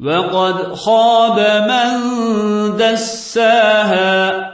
وقد خاب من دساها